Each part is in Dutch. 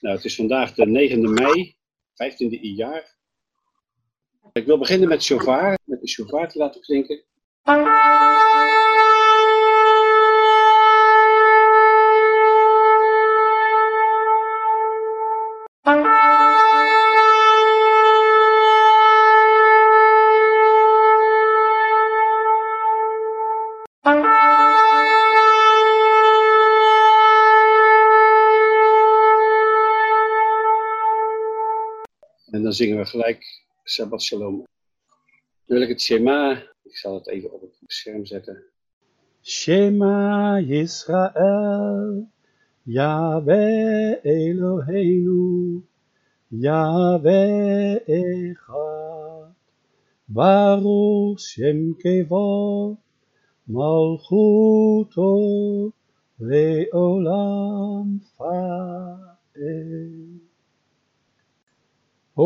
Nou, het is vandaag de 9e mei, 15e jaar. Ik wil beginnen met shofar, met de shofar te laten klinken. Zingen we gelijk Shabbat Shalom. Dan wil ik het Shema, ik zal het even op het scherm zetten. Shema Yisrael, Yahweh Eloheinu, Yahweh Echad, Baruch Shem Kevod, Malchuto Leolam Faed. Hoor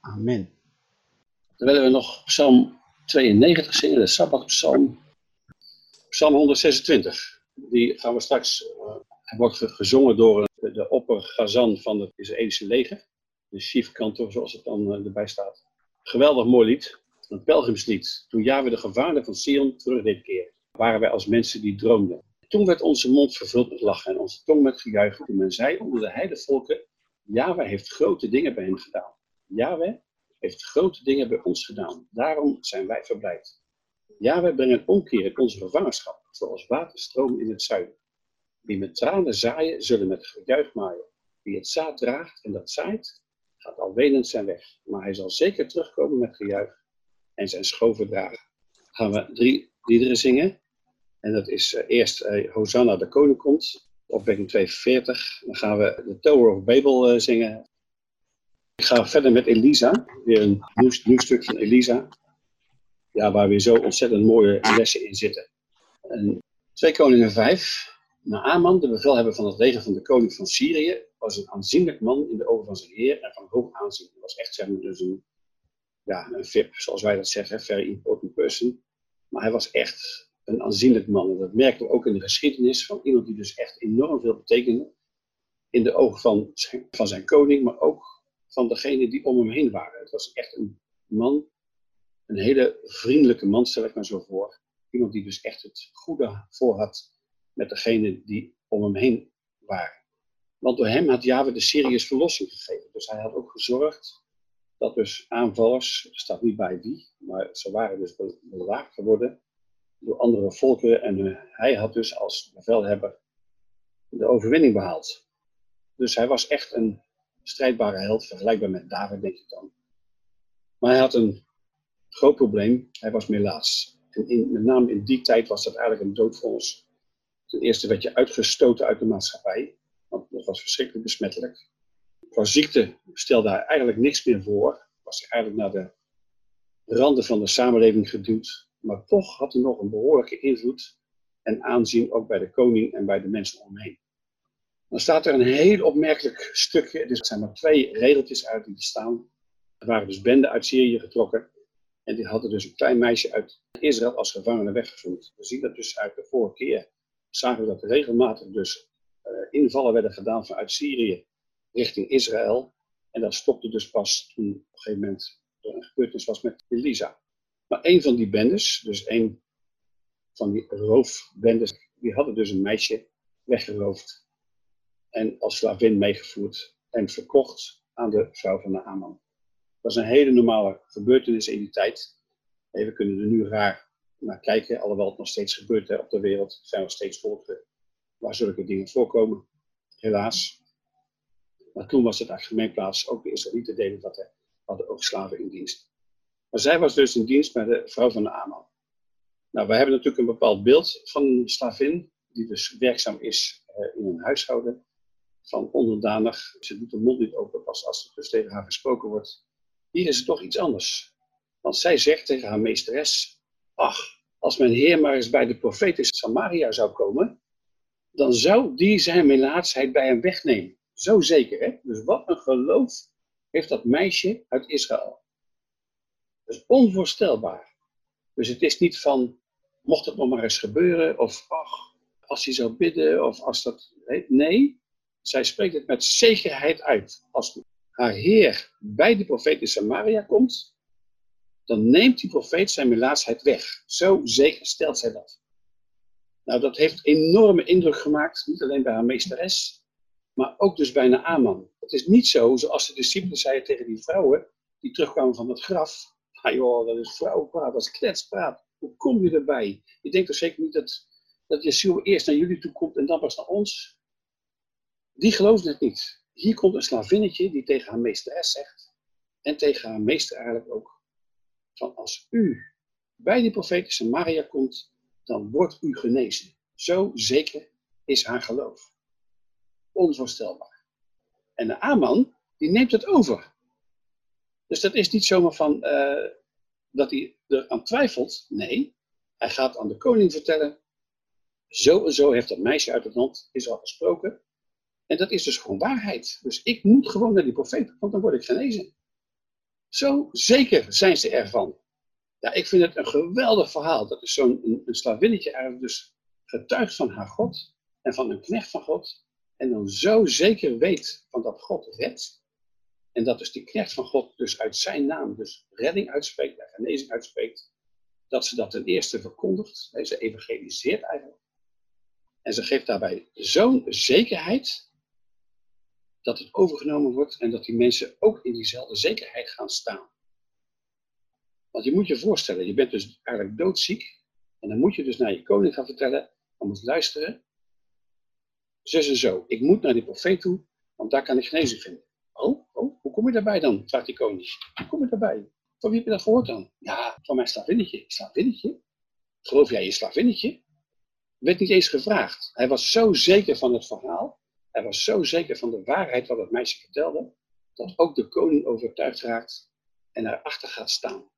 Amen. Dan willen we nog Psalm 92 zingen, de Sabbatpsalm. Psalm 126. Die gaan we straks, uh, hij wordt gezongen door de, de oppergazan van het Israëlische leger. De chief kantor, zoals het dan uh, erbij staat. Geweldig mooi lied. Een pelgrimslied. Toen Yahweh de gevangenen van Sion terug deed keren, waren wij als mensen die droomden. Toen werd onze mond vervuld met lachen en onze tong met gejuich. Toen men zei onder de heidevolken, Yahweh heeft grote dingen bij hen gedaan. Yahweh heeft grote dingen bij ons gedaan. Daarom zijn wij verblijd. Yahweh brengt omkeer in onze gevangenschap, zoals waterstromen in het zuiden. Wie met tranen zaaien, zullen met gejuich maaien. Wie het zaad draagt en dat zaait, gaat al wenend zijn weg. Maar hij zal zeker terugkomen met gejuich en zijn schoven dragen. Gaan we drie liederen zingen. En dat is uh, eerst uh, Hosanna de Koning komt, opwekking 42. Dan gaan we de Tower of Babel uh, zingen. Ik ga verder met Elisa, weer een nieuw, stuk van Elisa. Ja, waar weer zo ontzettend mooie lessen in zitten. En 2 Koningen 5. Naaman, de bevelhebber van het leger van de koning van Syrië, was een aanzienlijk man in de ogen van zijn heer en van hoog aanzien. Hij was echt dus een, ja, een VIP, zoals wij dat zeggen, very important person. Maar hij was echt een aanzienlijk man. En dat merken we ook in de geschiedenis van iemand die dus echt enorm veel betekende in de ogen van van zijn koning, maar ook van degenen die om hem heen waren. Het was echt een man, een hele vriendelijke man, stel ik maar zo voor. Iemand die dus echt het goede voor had met degenen die om hem heen waren. Want door hem had Java de Syriërs verlossing gegeven. Dus hij had ook gezorgd dat dus aanvallers, er staat niet bij wie, maar ze waren dus bewaakt geworden door andere volkeren. En uh, hij had dus als bevelhebber de overwinning behaald. Dus hij was echt een strijdbare held, vergelijkbaar met David, denk ik dan. Maar hij had een groot probleem, hij was melaats. En in, met name in die tijd was dat eigenlijk een doodvonnis. Ten eerste werd je uitgestoten uit de maatschappij, want dat was verschrikkelijk besmettelijk. Qua ziekte stelde hij eigenlijk niks meer voor, was hij eigenlijk naar de randen van de samenleving geduwd. Maar toch had hij nog een behoorlijke invloed en aanzien ook bij de koning en bij de mensen omheen. Dan staat er een heel opmerkelijk stukje. Er zijn maar twee regeltjes uit die staan. Er waren dus benden uit Syrië getrokken. En die hadden dus een klein meisje uit Israël als gevangene weggevoerd. We zien dat dus uit de vorige keer. Zagen we dat regelmatig dus uh, invallen werden gedaan vanuit Syrië richting Israël. En dat stopte dus pas toen op een gegeven moment er een gebeurtenis was met Elisa. Maar een van die bendes, dus een van die roofbendes, die hadden dus een meisje weggeroofd en als slavin meegevoerd en verkocht aan de vrouw van Naaman. Dat is een hele normale gebeurtenis in die tijd. we kunnen er nu raar naar kijken, alhoewel het nog steeds gebeurt hè, op de wereld. Er zijn nog steeds volken waar zulke dingen voorkomen, helaas. Maar toen was het eigenlijk gemeenplaats, ook de Israëlieten deden dat, hè, hadden ook slaven in dienst. Maar zij was dus in dienst bij de vrouw van de Aman. Nou, wij hebben natuurlijk een bepaald beeld van een slavin, die dus werkzaam is uh, in een huishouden, van onderdanig. Ze doet de mond niet open pas als er dus tegen haar gesproken wordt. Hier is het toch iets anders. Want zij zegt tegen haar meesteres, ach, als mijn heer maar eens bij de profeet Samaria zou komen, dan zou die zijn melaatsheid bij hem wegnemen. Zo zeker, hè? Dus wat een geloof heeft dat meisje uit Israël. Dat is onvoorstelbaar. Dus het is niet van, mocht het nog maar eens gebeuren, of ach, als hij zou bidden, of als dat. Nee, zij spreekt het met zekerheid uit. Als haar Heer bij de profeet in Samaria komt, dan neemt die profeet zijn melaatsheid weg. Zo zeker stelt zij dat. Nou, dat heeft enorme indruk gemaakt, niet alleen bij haar meesteres, maar ook dus bij Naaman. Het is niet zo, zoals de discipelen zeiden tegen die vrouwen, die terugkwamen van het graf. Ah joh, dat is vrouwenpraat, dat is kletspraat. Hoe kom je erbij? Je denkt toch zeker niet dat, dat Yeshua eerst naar jullie toe komt en dan pas naar ons? Die geloofde het niet. Hier komt een slavinnetje die tegen haar meesteres zegt, en tegen haar meester eigenlijk ook, van als u bij die profetische Maria komt, dan wordt u genezen. Zo zeker is haar geloof. Onvoorstelbaar. En de Aman, die neemt het over. Dus dat is niet zomaar van uh, dat hij er aan twijfelt. Nee, hij gaat aan de koning vertellen. Zo en zo heeft dat meisje uit het land is al gesproken. En dat is dus gewoon waarheid. Dus ik moet gewoon naar die profeet, want dan word ik genezen. Zo zeker zijn ze ervan. Ja, ik vind het een geweldig verhaal. Dat is zo'n een, een slavinnetje eigenlijk dus getuigt van haar God en van een knecht van God. En dan zo zeker weet van dat God redt. En dat dus die knecht van God dus uit zijn naam dus redding uitspreekt en genezing uitspreekt. Dat ze dat ten eerste verkondigt. Ze evangeliseert eigenlijk. En ze geeft daarbij zo'n zekerheid dat het overgenomen wordt en dat die mensen ook in diezelfde zekerheid gaan staan. Want je moet je voorstellen, je bent dus eigenlijk doodziek. En dan moet je dus naar je koning gaan vertellen, dan moet luisteren. Zus en zo, ik moet naar die profeet toe, want daar kan ik genezing vinden. Oh, oh, hoe kom je daarbij dan? vraagt die koning. Hoe kom je daarbij? Van wie heb je dat gehoord dan? Ja, van mijn slavinnetje. Slavinnetje? Geloof jij je slavinnetje? Werd niet eens gevraagd. Hij was zo zeker van het verhaal. Hij was zo zeker van de waarheid wat het meisje vertelde. Dat ook de koning overtuigd raakt en erachter gaat staan.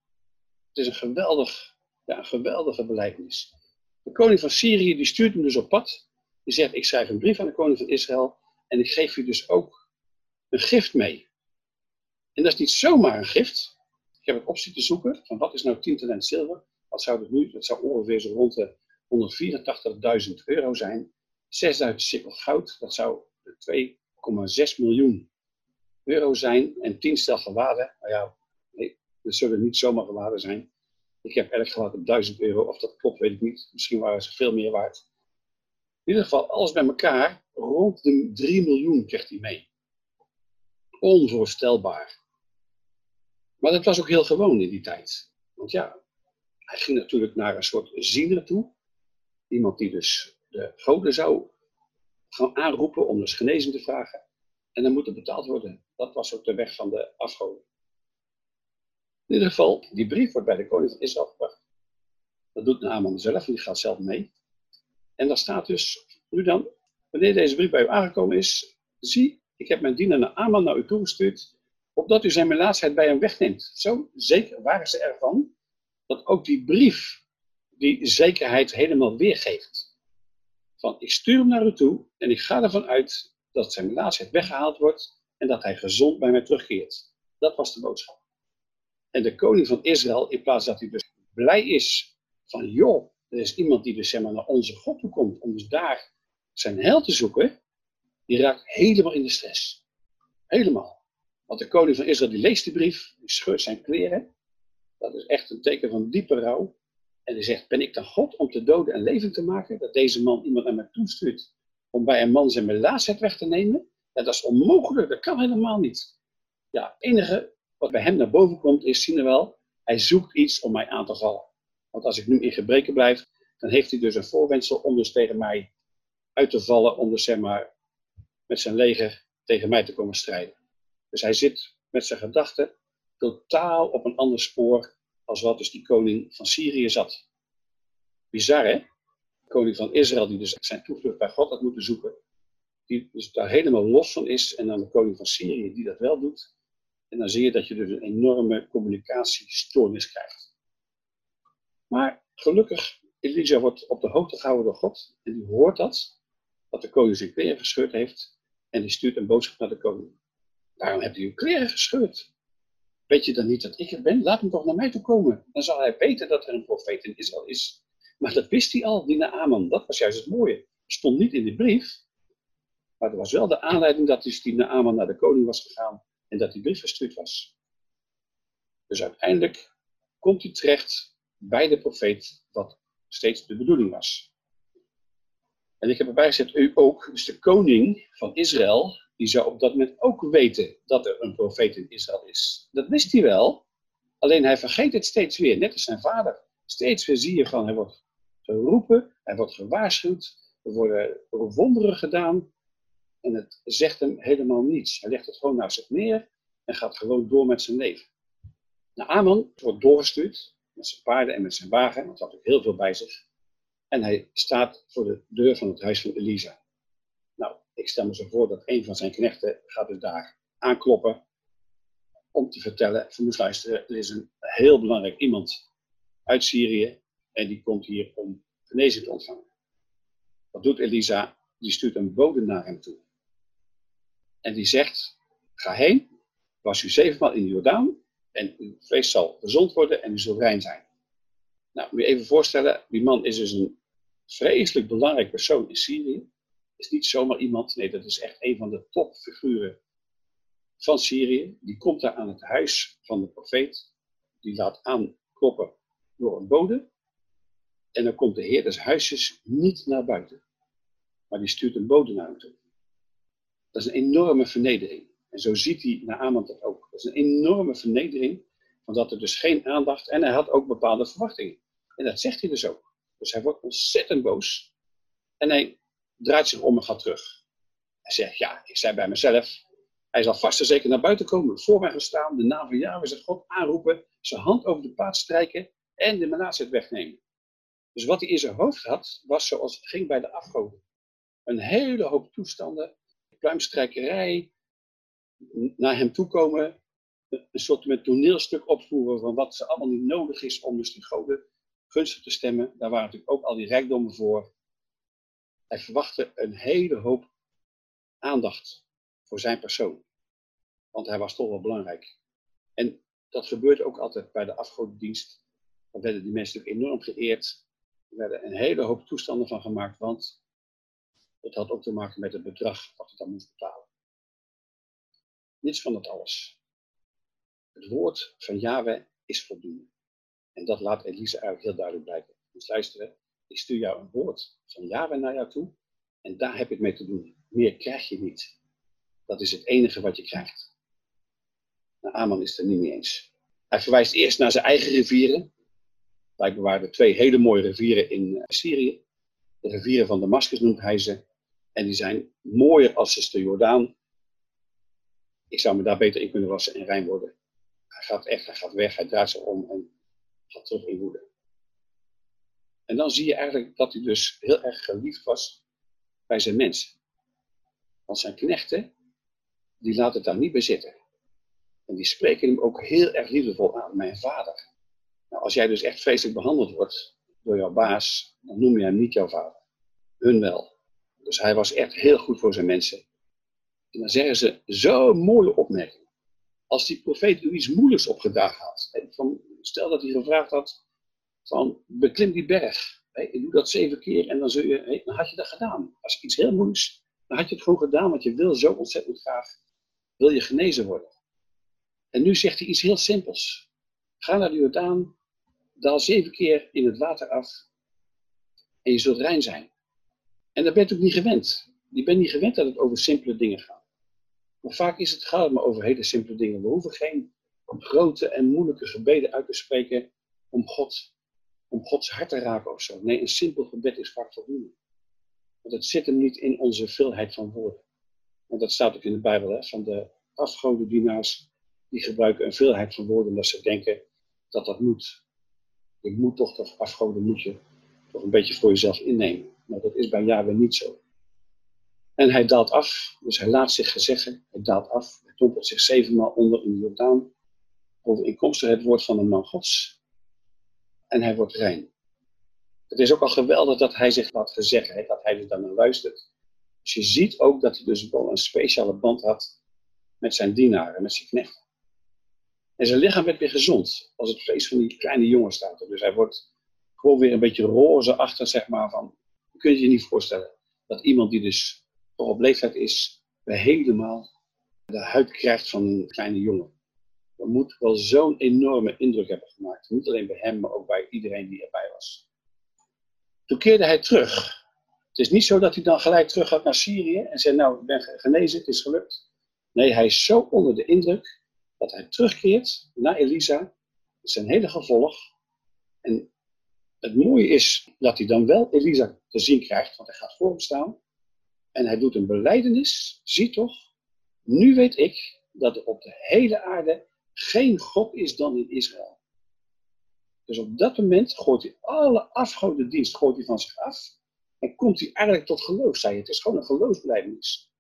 Het is een, geweldig, ja, een geweldige belijdenis. De koning van Syrië die stuurt hem dus op pad. Die zegt, ik schrijf een brief aan de koning van Israël en ik geef u dus ook een gift mee. En dat is niet zomaar een gift. Ik heb het op zitten zoeken van wat is nou 10 talent zilver. Wat zou dat nu? Dat zou ongeveer zo rond de 184.000 euro zijn. 6000 sikkel goud, dat zou 2,6 miljoen euro zijn. En 10 stel gewaden, nou ja, dat zullen niet zomaar gewaarden zijn. Ik heb erg gehad op 1000 euro, of dat klopt weet ik niet. Misschien waren ze veel meer waard. In ieder geval, alles bij elkaar, rond de 3 miljoen kreeg hij mee. Onvoorstelbaar. Maar dat was ook heel gewoon in die tijd. Want ja, hij ging natuurlijk naar een soort ziener toe. Iemand die dus de goden zou gaan aanroepen om dus genezing te vragen. En dan moet er betaald worden. Dat was ook de weg van de afgoden. In ieder geval, die brief wordt bij de koning van Israël gebracht. Dat doet Naaman zelf, die gaat zelf mee. En daar staat dus, nu dan, wanneer deze brief bij u aangekomen is, zie, ik heb mijn dienaar Naaman naar u toegestuurd, opdat u zijn melaatsheid bij hem wegneemt. Zo zeker waren ze ervan, dat ook die brief die zekerheid helemaal weergeeft. Van, ik stuur hem naar u toe en ik ga ervan uit dat zijn melaatsheid weggehaald wordt en dat hij gezond bij mij terugkeert. Dat was de boodschap. En de koning van Israël, in plaats dat hij dus blij is van, joh, er is iemand die dus zeg naar onze God toe komt om dus daar zijn hel te zoeken, die raakt helemaal in de stress. Helemaal. Want de koning van Israël die leest de brief, die scheurt zijn kleren. Dat is echt een teken van diepe rouw. En hij zegt, ben ik dan God om te doden en leven te maken? Dat deze man iemand naar mij toestuurt om bij een man zijn melaatsheid weg te nemen? Ja, dat is onmogelijk, dat kan helemaal niet. Ja, enige wat bij hem naar boven komt is, zien we wel, hij zoekt iets om mij aan te vallen. Want als ik nu in gebreken blijf, dan heeft hij dus een voorwendsel om dus tegen mij uit te vallen, om dus zeg maar met zijn leger tegen mij te komen strijden. Dus hij zit met zijn gedachten totaal op een ander spoor als wat dus die koning van Syrië zat. Bizar hè? De koning van Israël die dus zijn toevlucht bij God had moeten zoeken, die dus daar helemaal los van is en dan de koning van Syrië die dat wel doet. En dan zie je dat je dus een enorme communicatiestoornis krijgt. Maar gelukkig, Elisa wordt op de hoogte gehouden door God en die hoort dat, dat de koning zijn kleren gescheurd heeft en die stuurt een boodschap naar de koning. Waarom hebt u uw kleren gescheurd? Weet je dan niet dat ik het ben? Laat hem toch naar mij toe komen. Dan zal hij weten dat er een profeet in Israël is. Maar dat wist hij al, die Naaman. Dat was juist het mooie. Stond niet in de brief. Maar er was wel de aanleiding dat dus die Naaman naar de koning was gegaan. En dat die brief verstuurd was. Dus uiteindelijk komt hij terecht bij de profeet. Wat steeds de bedoeling was. En ik heb erbij gezet, u ook, dus de koning van Israël, die zou op dat moment ook weten dat er een profeet in Israël is. Dat wist hij wel, alleen hij vergeet het steeds weer, net als zijn vader. Steeds weer zie je van, hij wordt geroepen, hij wordt gewaarschuwd, er worden wonderen gedaan en het zegt hem helemaal niets. Hij legt het gewoon naar zich neer en gaat gewoon door met zijn leven. Nou, Aman wordt doorgestuurd met zijn paarden en met zijn wagen, want hij had ook heel veel bij zich. En hij staat voor de deur van het huis van Elisa. Ik stel me zo voor dat een van zijn knechten gaat dus daar aankloppen om te vertellen, van moet luisteren, er is een heel belangrijk iemand uit Syrië en die komt hier om genezing te ontvangen. Wat doet Elisa? Die stuurt een bode naar hem toe. En die zegt, ga heen, was u zevenmaal in Jordaan en uw vlees zal gezond worden en u zult rein zijn. Nou, moet je even voorstellen, die man is dus een vreselijk belangrijk persoon in Syrië. Is niet zomaar iemand, nee, dat is echt een van de topfiguren van Syrië. Die komt daar aan het huis van de profeet. Die laat aankloppen door een bode. En dan komt de heer des huisjes niet naar buiten. Maar die stuurt een bode naar hem toe. Dat is een enorme vernedering. En zo ziet hij naar Naaman dat ook. Dat is een enorme vernedering. Van dat er dus geen aandacht. En hij had ook bepaalde verwachtingen. En dat zegt hij dus ook. Dus hij wordt ontzettend boos. En hij draait zich om en gaat terug. Hij zegt, ja, ik zei bij mezelf, hij zal vast en zeker naar buiten komen, voor mij gaan staan, de naam van Yahweh zijn God aanroepen, zijn hand over de paard strijken en de menazet wegnemen. Dus wat hij in zijn hoofd had, was zoals het ging bij de afgoden. Een hele hoop toestanden, pluimstrijkerij, naar hem toe komen, een soort met toneelstuk opvoeren van wat ze allemaal niet nodig is om dus die goden gunstig te stemmen. Daar waren natuurlijk ook al die rijkdommen voor. Hij verwachtte een hele hoop aandacht voor zijn persoon. Want hij was toch wel belangrijk. En dat gebeurt ook altijd bij de afgodendienst. Daar werden die mensen natuurlijk enorm geëerd. Er werden een hele hoop toestanden van gemaakt, want het had ook te maken met het bedrag wat hij dan moest betalen. Niets van dat alles. Het woord van Yahweh is voldoende. En dat laat Elise eigenlijk heel duidelijk blijken. Dus luisteren, ik stuur jou een woord van Yahweh naar jou toe. En daar heb het mee te doen. Meer krijg je niet. Dat is het enige wat je krijgt. Nou, Aman is het er niet mee eens. Hij verwijst eerst naar zijn eigen rivieren. Blijkbaar waren twee hele mooie rivieren in eh, Syrië. De rivieren van Damascus noemt hij ze. En die zijn mooier als de Jordaan. Ik zou me daar beter in kunnen wassen en rein worden. Hij gaat echt, hij gaat weg, hij draait zich om en gaat terug in woede. En dan zie je eigenlijk dat hij dus heel erg geliefd was bij zijn mensen. Want zijn knechten, die laten het daar niet bij zitten. En die spreken hem ook heel erg liefdevol aan, mijn vader. Nou, als jij dus echt vreselijk behandeld wordt door jouw baas, dan noem je hem niet jouw vader. Hun wel. Dus hij was echt heel goed voor zijn mensen. En dan zeggen ze zo'n mooie opmerking. Als die profeet u iets moeilijks opgedaagd had. Van, stel dat hij gevraagd had van beklim die berg. Hey, doe dat zeven keer en dan, zul je, dan had je dat gedaan. Als iets heel moeilijks, dan had je het gewoon gedaan, want je wil zo ontzettend graag, wil je genezen worden. En nu zegt hij iets heel simpels. Ga naar de Jordaan, daal zeven keer in het water af en je zult rein zijn. En dat bent u ook niet gewend. Je bent niet gewend dat het over simpele dingen gaat. Maar vaak is het, gaat maar over hele simpele dingen. We hoeven geen grote en moeilijke gebeden uit te spreken om, God, om Gods hart te raken of zo. Nee, een simpel gebed is vaak voldoende. Want het zit hem niet in onze veelheid van woorden. Want dat staat ook in de Bijbel, hè, van de afgodendienaars, die gebruiken een veelheid van woorden omdat ze denken dat dat moet. Je moet toch, toch afgoden moet je toch een beetje voor jezelf innemen. Maar dat is bij Yahweh niet zo. En hij daalt af, dus hij laat zich gezeggen, hij daalt af, hij dompelt zich zevenmaal onder in de Jordaan, overeenkomstig het woord van de man Gods. En hij wordt rein. Het is ook al geweldig dat hij zich laat gezeggen, dat hij er dan luistert. Dus je ziet ook dat hij dus wel een speciale band had met zijn dienaren, met zijn knechten. En zijn lichaam werd weer gezond, als het vlees van die kleine jongen staat. Dus hij wordt gewoon weer een beetje roze achter, zeg maar, van, je je niet voorstellen, dat iemand die dus toch op leeftijd is, weer helemaal de huid krijgt van een kleine jongen. Moet wel zo'n enorme indruk hebben gemaakt. Niet alleen bij hem, maar ook bij iedereen die erbij was. Toen keerde hij terug. Het is niet zo dat hij dan gelijk terug gaat naar Syrië en zei, nou, ik ben genezen, het is gelukt. Nee, hij is zo onder de indruk dat hij terugkeert naar Elisa, zijn hele gevolg. En het mooie is dat hij dan wel Elisa te zien krijgt, want hij gaat voor hem staan. En hij doet een beleidenis. Zie toch, nu weet ik dat er op de hele aarde geen God is dan in Israël. Dus op dat moment gooit hij alle afgodendienst gooit hij van zich af. En komt hij eigenlijk tot geloof, zei Het is gewoon een geloofsbeleidenis.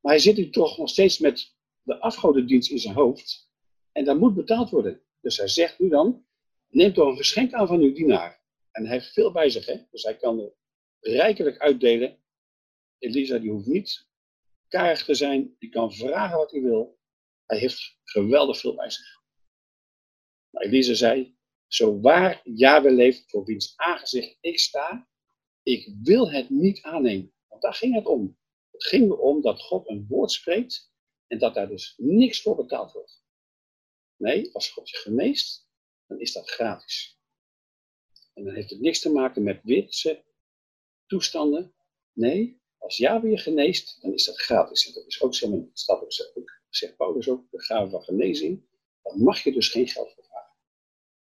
Maar hij zit nu toch nog steeds met de afgodendienst in zijn hoofd. En dat moet betaald worden. Dus hij zegt nu dan, neem toch een geschenk aan van uw dienaar. En hij heeft veel bij zich, hè? dus hij kan er rijkelijk uitdelen. Elisa die hoeft niet karig te zijn, die kan vragen wat hij wil. Hij heeft geweldig veel bij zich. Maar Elisa zei, zo waar Yahweh leeft, voor wiens aangezicht ik sta, ik wil het niet aannemen. Want daar ging het om. Het ging erom dat God een woord spreekt en dat daar dus niks voor betaald wordt. Nee, als God je geneest, dan is dat gratis. En dan heeft het niks te maken met witse toestanden. Nee, als Yahweh je geneest, dan is dat gratis. En dat is ook, zeg staat ook, zegt Paulus ook, de gave van genezing. Daar mag je dus geen geld voor vragen.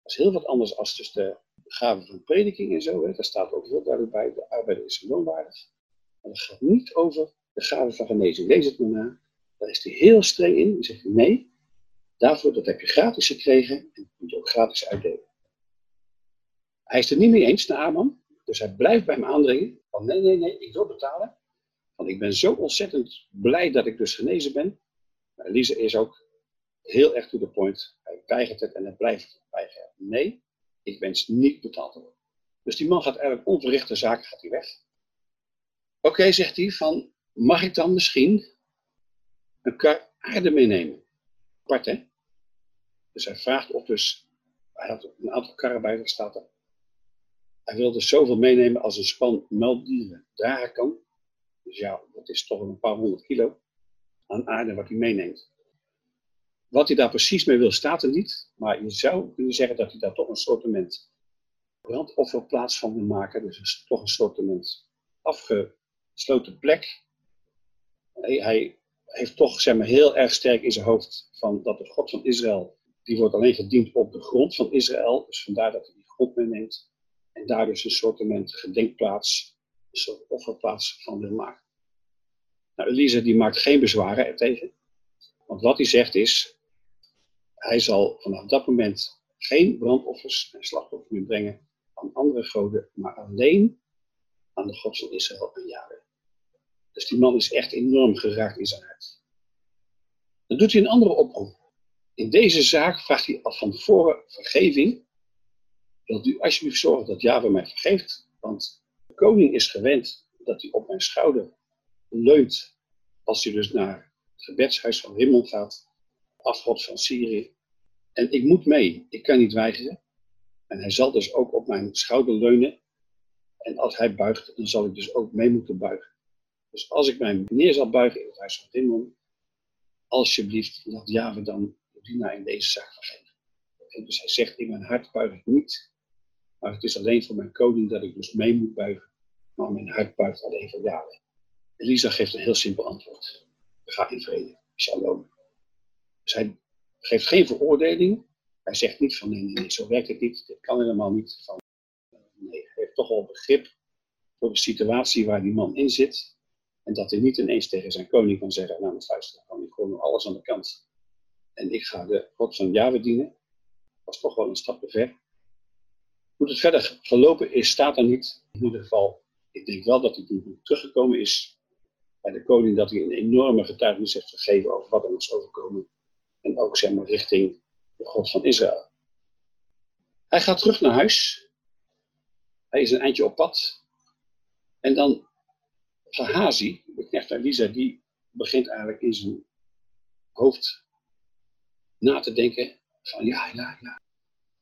Dat is heel wat anders als dus de gave van prediking en zo. Hè. Daar staat ook heel duidelijk bij, de arbeider is loonwaardig. Maar dat gaat niet over de gave van genezing. Lees het maar na. Daar is hij heel streng in. Hij zegt nee, daarvoor dat heb je gratis gekregen en dat moet je ook gratis uitdelen. Hij is er niet mee eens, de Aman. Dus hij blijft bij hem aandringen. Van nee, nee, nee, ik wil betalen. Want ik ben zo ontzettend blij dat ik dus genezen ben. Maar Elise is ook heel erg to the point. Hij weigert het en hij blijft weigeren. Nee, ik wens niet betaald te worden. Dus die man gaat eigenlijk onverrichte zaken gaat hij weg. Oké, zegt hij, van mag ik dan misschien een kar aarde meenemen. Apart, hè? Dus hij vraagt of dus, hij had een aantal karren bij zich staat. Hij wilde zoveel meenemen als een span melkdieren dragen kan. Dus ja, dat is toch een paar honderd kilo aan aarde wat hij meeneemt. Wat hij daar precies mee wil, staat er niet. Maar je zou kunnen zeggen dat hij daar toch een soortement brandofferplaats van wil maken. Dus toch een soortement afgesloten plek. Hij, hij heeft toch zeg maar, heel erg sterk in zijn hoofd van dat de God van Israël, die wordt alleen gediend op de grond van Israël. Dus vandaar dat hij die grond meeneemt. En daar dus een soort gedenkplaats, een soort offerplaats van wil maken. Nou, Elise die maakt geen bezwaren ertegen. Want wat hij zegt is, hij zal vanaf dat moment geen brandoffers en slachtoffers meer brengen aan andere goden, maar alleen aan de God van Israël en Yahweh. Dus die man is echt enorm geraakt in zijn hart. Dan doet hij een andere oproep. In deze zaak vraagt hij al van tevoren vergeving. Wilt u alsjeblieft zorgen dat Java mij vergeeft? Want de koning is gewend dat hij op mijn schouder leunt als hij dus naar het gebedshuis van Rimmel gaat, afgod van Syrië. En ik moet mee, ik kan niet weigeren. En hij zal dus ook op mijn schouder leunen. En als hij buigt, dan zal ik dus ook mee moeten buigen. Dus als ik mij neer zal buigen in het huis van Timon, alsjeblieft, laat Java dan Dina in deze zaak vergeven. En dus hij zegt, in mijn hart buig ik niet, maar het is alleen voor mijn koning dat ik dus mee moet buigen. Maar mijn hart buigt alleen voor Java. Elisa geeft een heel simpel antwoord. Ga in vrede. Shalom. Dus hij geeft geen veroordeling. Hij zegt niet van nee, nee, zo werkt het niet. Dit kan helemaal niet. Van, nee, hij heeft toch wel begrip voor de situatie waar die man in zit. En dat hij niet ineens tegen zijn koning kan zeggen, nou met luister, dan ik gewoon alles aan de kant. En ik ga de God van Jahwe dienen. Dat was toch wel een stap te ver. Hoe het verder gelopen is, staat er niet. In ieder geval, ik denk wel dat hij toen teruggekomen is bij de koning, dat hij een enorme getuigenis heeft gegeven over wat er was overkomen. En ook zeg maar richting de God van Israël. Hij gaat terug naar huis. Hij is een eindje op pad. En dan Gehazi, de knecht Elisa, die begint eigenlijk in zijn hoofd na te denken van ja, ja, ja.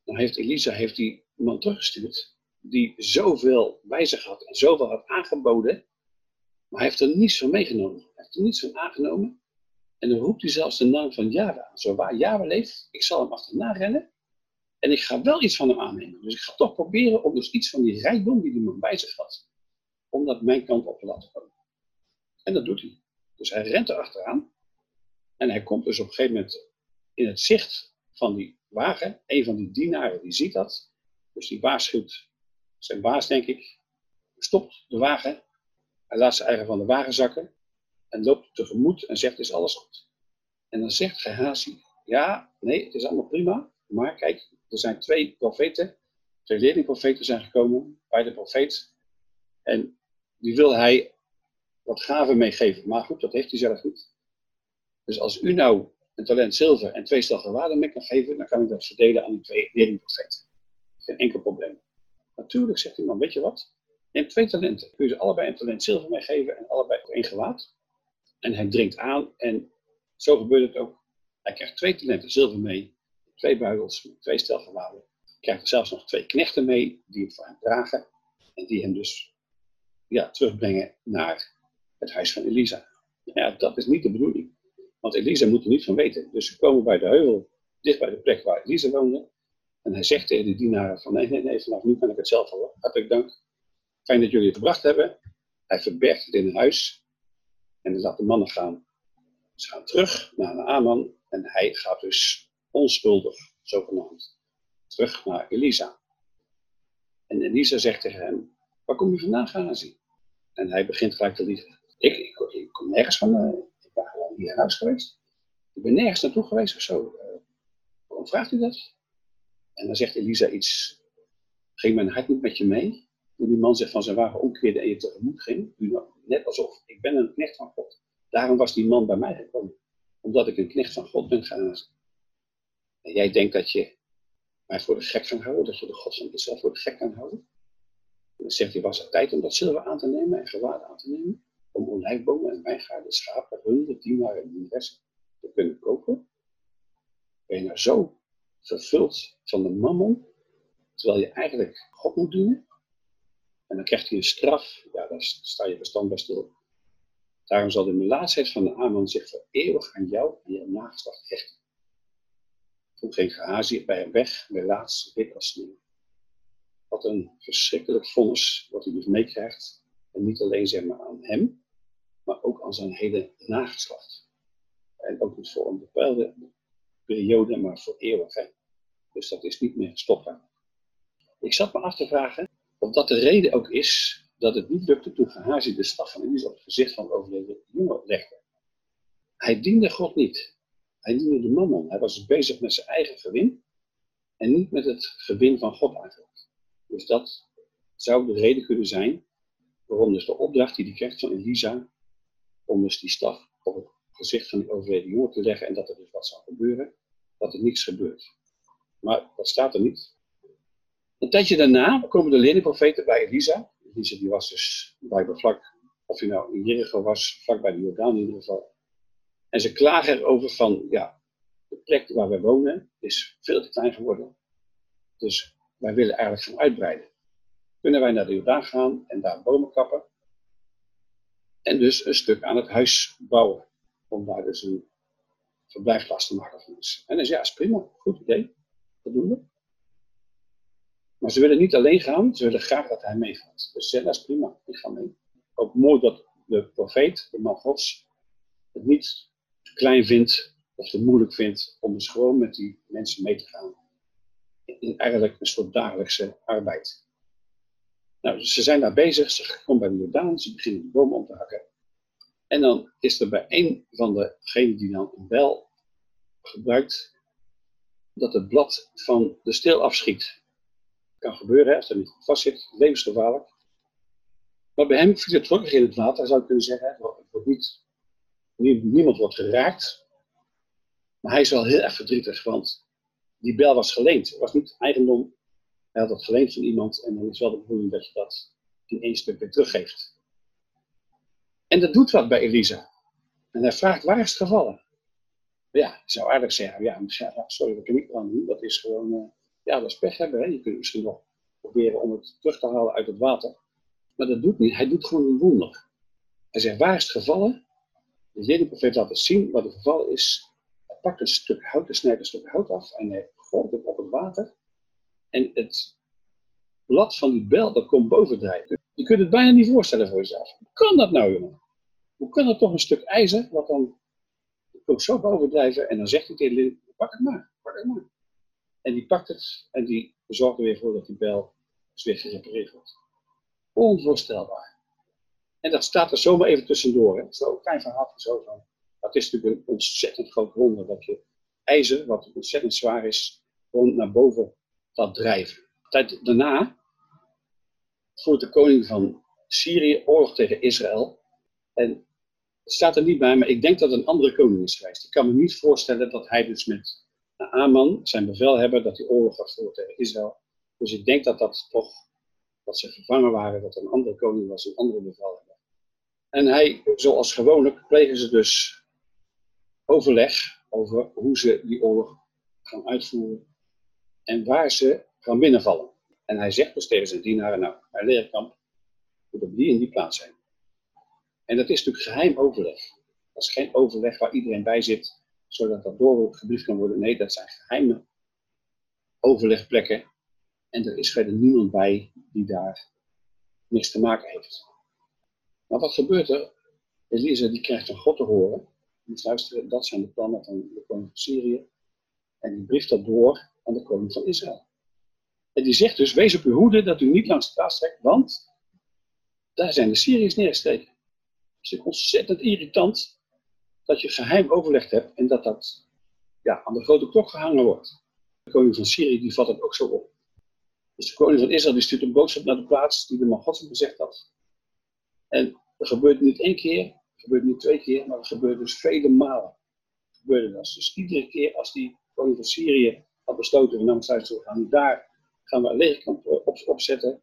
Dan heeft Elisa heeft die man teruggestuurd die zoveel bij zich had en zoveel had aangeboden, maar hij heeft er niets van meegenomen. Hij heeft er niets van aangenomen. En dan roept hij zelfs de naam van Java aan. Zo waar Java leeft, ik zal hem achterna rennen. En ik ga wel iets van hem aannemen. Dus ik ga toch proberen om dus iets van die rijkdom die man bij zich had, om dat mijn kant op te laten komen. En dat doet hij. Dus hij rent erachteraan. En hij komt dus op een gegeven moment in het zicht van die wagen. Een van die dienaren die ziet dat. Dus die waarschuwt zijn baas, denk ik. Stopt de wagen. Hij laat zijn eigen van de wagen zakken. En loopt tegemoet en zegt: Is alles goed? En dan zegt Gehazi: Ja, nee, het is allemaal prima. Maar kijk, er zijn twee profeten. Twee leerlingprofeten zijn gekomen bij de profeet. En die wil hij wat gaven meegeven. Maar goed, dat heeft hij zelf niet. Dus als u nou een talent zilver en twee stel mee kan geven, dan kan ik dat verdelen aan die twee leerlingprofeten. Geen enkel probleem. Natuurlijk zegt die man, weet je wat? Neem twee talenten. Kun je ze allebei een talent zilver meegeven en allebei één gewaad. En hij dringt aan en zo gebeurt het ook. Hij krijgt twee talenten zilver mee, twee buidels met twee stel gewaden. Hij krijgt zelfs nog twee knechten mee die hem voor hem dragen. En die hem dus ja, terugbrengen naar het huis van Elisa. Ja, dat is niet de bedoeling. Want Elisa moet er niet van weten. Dus ze komen bij de heuvel, dicht bij de plek waar Elisa woonde. En hij zegt tegen de dienaren van nee, nee, nee, vanaf nu kan ik het zelf hoor. Hartelijk dank. Fijn dat jullie het gebracht hebben. Hij verbergt het in een huis. En laat de mannen gaan. Ze gaan terug naar Naaman. En hij gaat dus onschuldig, zogenaamd, terug naar Elisa. En Elisa zegt tegen hem, waar kom je vandaan, Gazi? En hij begint gelijk te liegen. Ik, ik, kom nergens van, uh, ik ben gewoon hier in huis geweest. Ik ben nergens naartoe geweest of zo. Uh, waarom vraagt u dat? En dan zegt Elisa iets, ging mijn hart niet met je mee? Die man zich van zijn wagen omkeerde en je tegemoet ging, net alsof, ik ben een knecht van God. Daarom was die man bij mij gekomen. Omdat ik een knecht van God ben gehaald. En jij denkt dat je mij voor de gek kan houden, dat je de God van Israël voor de gek kan houden? En dan zegt hij, was het tijd om dat zilver aan te nemen en gewaad aan te nemen? Om olijfbomen en wijngaarden, schapen, runden, dienaren en dienaressen te kunnen kopen? Ben je nou zo vervuld van de mammon, terwijl je eigenlijk God moet dienen. En dan krijgt hij een straf, ja, daar sta je verstand bij stil. Daarom zal de melaatsheid van de Aman zich voor eeuwig aan jou en je nageslacht hechten. Toen ging Gehazi bij hem weg, melaats, wit als sneeuw. Wat een verschrikkelijk vonnis wat hij dus meekrijgt. En niet alleen zeg maar aan hem, maar ook aan zijn hele nageslacht. En ook niet voor een bepaalde periode, maar voor eeuwig. Dus dat is niet meer stoppen. Ik zat me af te vragen of dat de reden ook is dat het niet lukte toen Gehazi de staf van Elisa op het gezicht van de overleden jongen legde. Hij diende God niet. Hij diende de mammon. Hij was bezig met zijn eigen gewin en niet met het gewin van God eigenlijk. Dus dat zou de reden kunnen zijn waarom dus de opdracht die hij krijgt van Elisa om dus die staf op het gezicht van die overleden jongen te leggen en dat er dus wat zou gebeuren, dat er niets gebeurt. Maar dat staat er niet. Een tijdje daarna komen de leerlingprofeten bij Elisa. Elisa die was dus blijkbaar vlak, of hij nou in Jericho was, vlak bij de Jordaan in ieder geval. En ze klagen erover van, ja, de plek waar wij wonen is veel te klein geworden. Dus wij willen eigenlijk gaan uitbreiden. Kunnen wij naar de Jordaan gaan en daar bomen kappen? En dus een stuk aan het huis bouwen om daar dus een verblijfplaats te maken van ons. En is ja, is prima, goed idee, dat doen we. Maar ze willen niet alleen gaan, ze willen graag dat hij meegaat. Dus ja, dat is prima, ik ga mee. Ook mooi dat de profeet, de man gods, het niet klein vindt of het moeilijk vindt om dus gewoon met die mensen mee te gaan. In eigenlijk een soort dagelijkse arbeid. Nou, ze zijn daar bezig, ze komen bij de Jordaan, ze beginnen de bomen om te hakken. En dan is er bij een van degenen die dan een bel gebruikt, dat het blad van de steel afschiet. Kan gebeuren, als er niet vast zit, levensgevaarlijk. Maar bij hem viel het terug in het water, zou ik kunnen zeggen. Niet, niemand wordt geraakt. Maar hij is wel heel erg verdrietig, want die bel was geleend. Het was niet eigendom. Hij had het geleend van iemand en dan is wel de bedoeling dat je dat in één stuk weer teruggeeft. En dat doet wat bij Elisa. En hij vraagt, waar is het gevallen? Ja, ik zou eigenlijk zeggen, ja, sorry, dat kan ik aan doen. Dat is gewoon, uh, ja, dat is pech hebben. Hè? Je kunt misschien nog proberen om het terug te halen uit het water. Maar dat doet niet. Hij doet gewoon een wonder. Hij zegt, waar is het gevallen? De Jedi-profeet laat het zien wat het gevallen is. Hij pakt een stuk hout, hij snijdt een stuk hout af en hij gooit het op het water. En het blad van die bel, dat komt bovendrijven. Je kunt het bijna niet voorstellen voor jezelf. Hoe kan dat nou, jongen? Hoe kan er toch een stuk ijzer, wat dan komt zo bovendrijven en dan zegt hij tegen pak het maar, pak het maar. En die pakt het en die zorgt er weer voor dat die bel dus weer gerepareerd wordt. Onvoorstelbaar. En dat staat er zomaar even tussendoor. Hè. Zo'n klein verhaal zo van. Dat is natuurlijk een ontzettend groot wonder dat je ijzer, wat ontzettend zwaar is, gewoon naar boven laat drijven. Tijd daarna voert de koning van Syrië oorlog tegen Israël. En het staat er niet bij, maar ik denk dat het een andere koning is geweest. Ik kan me niet voorstellen dat hij dus met Aman, zijn bevelhebber, dat hij oorlog gaat voeren tegen Israël. Dus ik denk dat dat toch, dat ze vervangen waren, dat er een andere koning was, een andere bevelhebber. En hij, zoals gewoonlijk, plegen ze dus overleg over hoe ze die oorlog gaan uitvoeren en waar ze gaan binnenvallen. En hij zegt dus tegen zijn dienaren, nou, mijn leerkamp moet op die en die plaats zijn. En dat is natuurlijk geheim overleg. Dat is geen overleg waar iedereen bij zit, zodat dat doorgebriefd kan worden. Nee, dat zijn geheime overlegplekken. En er is verder niemand bij die daar niks te maken heeft. Maar wat gebeurt er? Elisa die krijgt een God te horen. Moet luisteren, dat zijn de plannen van de koning van Syrië. En die brieft dat door aan de koning van Israël. En die zegt dus, wees op uw hoede dat u niet langs de plaats trekt, want daar zijn de Syriërs neergesteken. Het is ontzettend irritant dat je geheim overlegd hebt en dat dat ja, aan de grote klok gehangen wordt. De koning van Syrië die vat het ook zo op. Dus de koning van Israël die stuurt een boodschap naar de plaats die de man Gods gezegd had. En dat gebeurt niet één keer, dat gebeurt niet twee keer, maar dat gebeurt dus vele malen. Gebeurde dat. Dus iedere keer als die koning van Syrië had besloten, we naar het we gaan daar gaan we een legerkamp op, opzetten,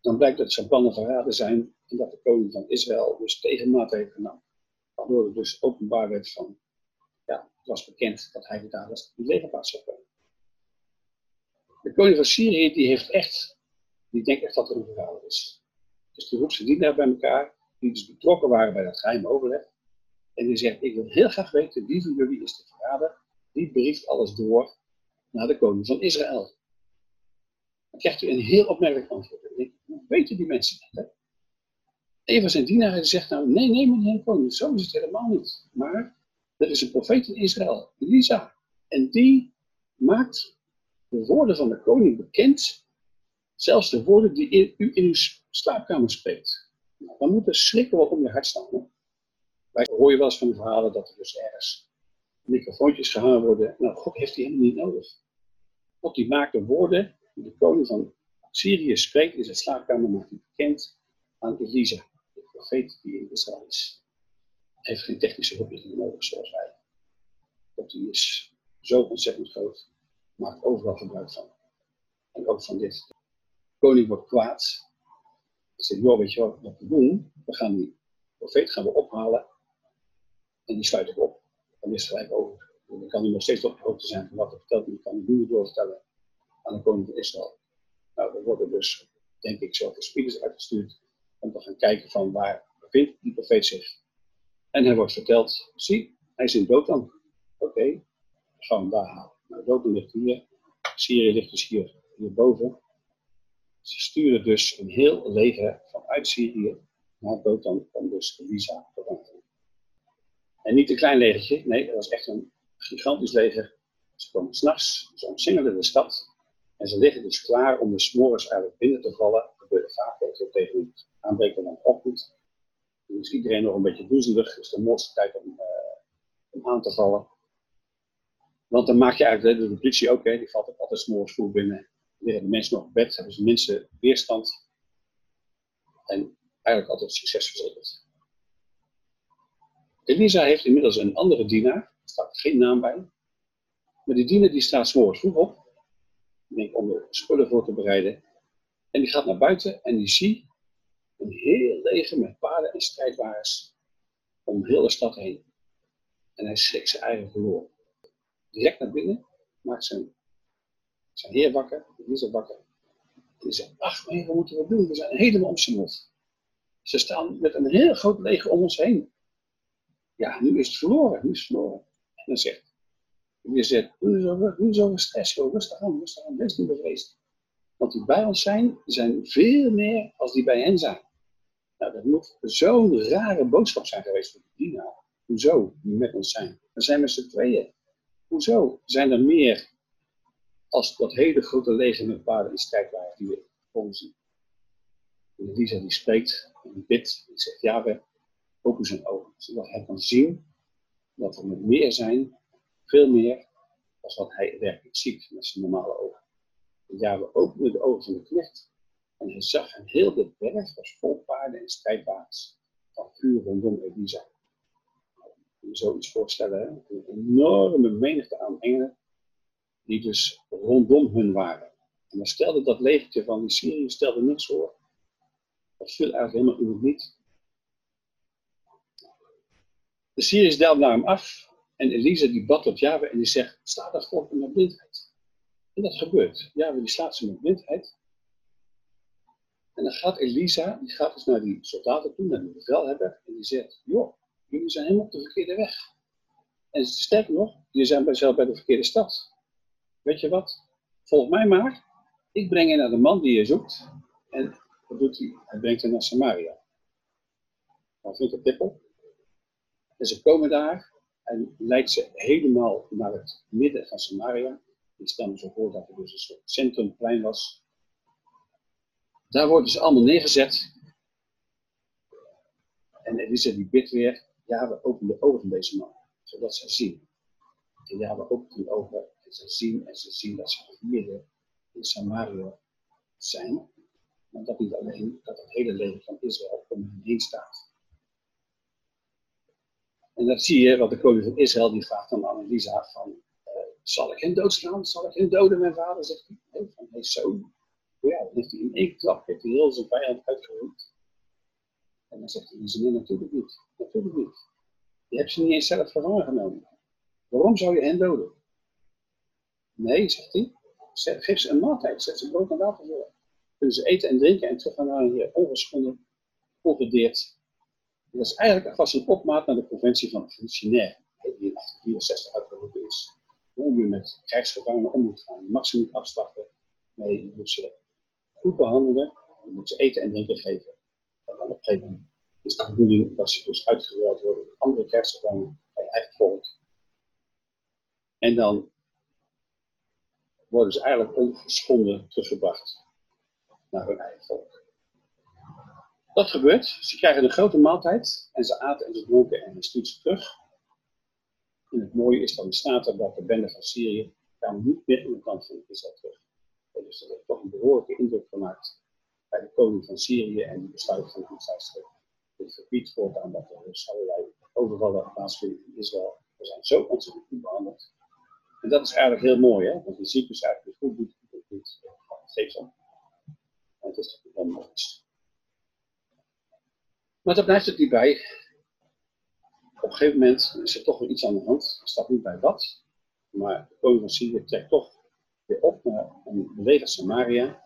dan blijkt dat zijn plannen verraden zijn en dat de koning van Israël dus tegenmaat heeft genomen. Waardoor het dus openbaar werd van, ja, het was bekend dat hij daar was die legerplaats zou komen. De koning van Syrië, die heeft echt, die denkt echt dat er een verhaal is. Dus die roept zijn dienaar bij elkaar, die dus betrokken waren bij dat geheime overleg. En die zegt, ik wil heel graag weten wie van jullie is de verrader. Die brieft alles door naar de koning van Israël. Dan krijgt u een heel opmerkelijk antwoord. Hoe weten die mensen dat? Eva zijn dienaar die zegt nou, nee, nee meneer koning, zo is het helemaal niet. Maar er is een profeet in Israël, Elisa. En die maakt de woorden van de koning bekend. Zelfs de woorden die u in uw slaapkamer spreekt. Nou, dan moet er schrikken wat om je hart staan. Hè? Wij horen wel eens van de verhalen dat er dus ergens microfoontjes gehangen worden. Nou, God heeft die helemaal niet nodig. God die maakt de woorden die de koning van Syrië spreekt in zijn slaapkamer, maakt hij bekend aan Elisa profeet die in Israël is. heeft geen technische hulp nodig zoals wij. Want die is zo ontzettend groot, maakt overal gebruik van. En ook van dit. Koning wordt kwaad. Hij zegt, joh, weet je wat, wat we doen? We gaan die profeet gaan we ophalen en die sluiten we op. Dan is het gelijk over. Dan kan hij nog steeds op de hoogte zijn van wat hij vertelt, maar kan hij meer doorvertellen aan de koning van Israël. Nou, er worden dus, denk ik, zoveel spieders uitgestuurd om te gaan kijken van waar bevindt die profeet zich. En hij wordt verteld, zie, hij is in Dothan. Oké, okay, gaan daar halen. Nou, ligt hier, Syrië ligt dus hier, hierboven. Ze sturen dus een heel leger vanuit Syrië naar Dothan om dus Elisa te vangen. En niet een klein legertje, nee, dat was echt een gigantisch leger. Ze komen s'nachts, ze omsingelen de stad. En ze liggen dus klaar om de s'morgens eigenlijk binnen te vallen. Dat gebeurde vaak ook tegen het aanbreken de ochtend. Dan is iedereen nog een beetje doezelig, dus de mooiste tijd om, uh, om aan te vallen. Want dan maak je eigenlijk, de, de politie ook, die valt ook altijd s'morgens vroeg binnen. Liggen de mensen nog op bed, hebben ze minste weerstand. En eigenlijk altijd succes verzekerd. Elisa heeft inmiddels een andere dienaar, er staat geen naam bij. Maar die dienaar die staat s'morgens vroeg op, denk om de spullen voor te bereiden. En die gaat naar buiten en die ziet een heel leger met paarden en strijdwagens om heel de stad heen. En hij schrikt zijn eigen verloren. Direct naar binnen, maakt zijn, zijn heer wakker, Elisa wakker. Die zegt, ach wat moeten we doen? We zijn helemaal omsingeld. Ze staan met een heel groot leger om ons heen. Ja, nu is het verloren, nu is het verloren. En dan zegt je zegt, doe zo stress, joh, rustig aan, rustig aan, wees niet bevreesd. Want die bij ons zijn, zijn veel meer als die bij hen zijn. Nou, dat moet zo'n rare boodschap zijn geweest voor die dienaar. Hoezo, die met ons zijn? We zijn met z'n tweeën. Hoezo zijn er meer als dat hele grote leger met paarden en strijdwagens die we voor zien? En Elisa die spreekt en bidt en zegt, ja, we open zijn ogen. Zodat hij kan zien dat er meer zijn, veel meer, dan wat hij werkelijk ziet met zijn normale ogen. En openen de ogen van de knecht en hij zag een heel de berg was vol paarden en strijdwagens van vuur rondom Elisa. Je je zoiets voorstellen, hè? een enorme menigte aan engelen die dus rondom hun waren. En dan stelde dat legertje van die Syrië stelde niks voor. Dat viel eigenlijk helemaal in niet. De Syriërs delden naar hem af en Elisa die bad tot Java en die zegt, sta dat volk met blindheid. En dat gebeurt. Java die slaat ze met blindheid. En dan gaat Elisa, die gaat dus naar die soldaten toe, naar de bevelhebber, en die zegt, joh, jullie zijn helemaal op de verkeerde weg. En sterker nog, jullie zijn zelf bij de verkeerde stad. Weet je wat? Volg mij maar. Ik breng je naar de man die je zoekt. En wat doet hij? Hij brengt je naar Samaria. Dan vindt het tippel. En ze komen daar en leidt ze helemaal naar het midden van Samaria. Die stellen zo voor dat er dus een soort centrumplein was. Daar worden ze allemaal neergezet. En Elisa die bidt weer, ja, we openen de ogen van deze man, zodat ze zien. En ja, we openen de ogen en ze zien en ze zien dat ze midden in Samaria zijn. Maar dat niet alleen, dat het hele leven van Israël om hen heen staat. En dat zie je, wat de koning van Israël die vraagt aan Annelisa van, zal ik hem doodslaan? Zal ik hem doden, mijn vader? Zegt hij, nee, van mijn zoon. Ja, dan heeft hij in één klap heeft hij heel zijn vijand uitgeroeid. En dan zegt hij, nee, natuurlijk niet. Natuurlijk niet. Je hebt ze niet eens zelf gevangen genomen. Waarom zou je hen doden? Nee, zegt hij. Geef ze een maaltijd, zet ze brood en water voor. Kunnen ze eten en drinken en terug gaan naar hier ongeschonden, ongedeerd dat is eigenlijk vast een opmaat naar de conventie van Functionair, die in 1864 uitgeroepen is. Hoe je met krijgsgevangenen om moet gaan. Je mag ze. Nee, je moet ze goed behandelen. Je moet ze eten en drinken geven. En dan op een gegeven moment is de bedoeling dat ze dus uitgeruild worden door andere krijgsgevangenen bij eigen volk. En dan worden ze eigenlijk ongeschonden teruggebracht naar hun eigen volk. Dat gebeurt. Ze krijgen een grote maaltijd en ze aten en ze dronken en hij stuurt ze terug. En het mooie is dan staat dat de bende van Syrië kwamen niet meer in de kant van Israël terug. Dus dat heeft toch een behoorlijke indruk gemaakt bij de koning van Syrië en die besluit van het Dit gebied voortaan dat er allerlei overvallen plaatsvinden in Israël. We zijn zo ontzettend goed behandeld. En dat is eigenlijk heel mooi, hè? want je ziet dus eigenlijk goed goed doet, steeds om. En het is toch wel mooi. Maar daar blijft het niet bij. Op een gegeven moment is er toch wel iets aan de hand. Er staat niet bij wat. Maar de koning van Syrië trekt toch weer op naar een belegerd Samaria.